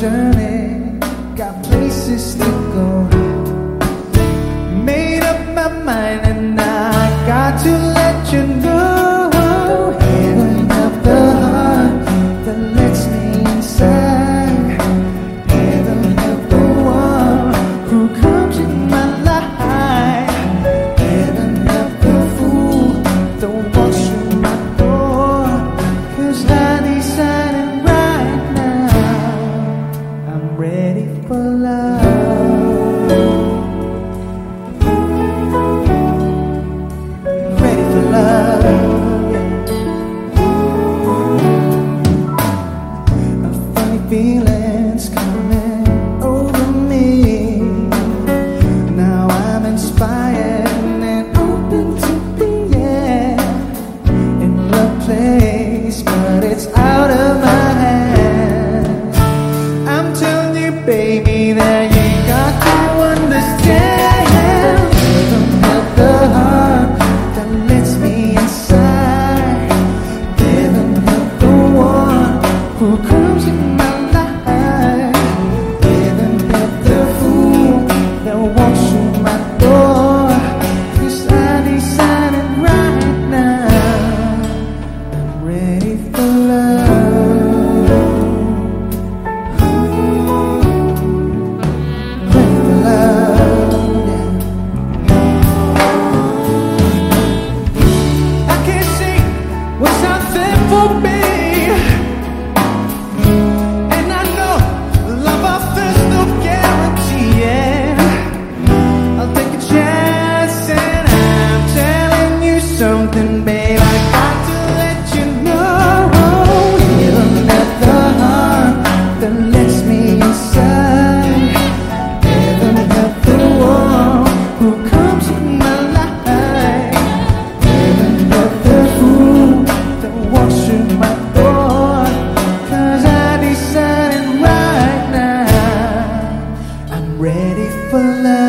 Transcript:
journey. Got places to go. To. feelings coming over me. Now I'm inspired and open to being in the place, but it's out of my hands. I'm telling you, baby, that you got to understand. Rhythm of the heart that lets me inside. Rhythm of the one who comes. something, babe. I got to let you know. You'll the heart that lets me inside. Never have the one who comes in my life. Never have the fool that walks through my door. Cause I decided right now I'm ready for love.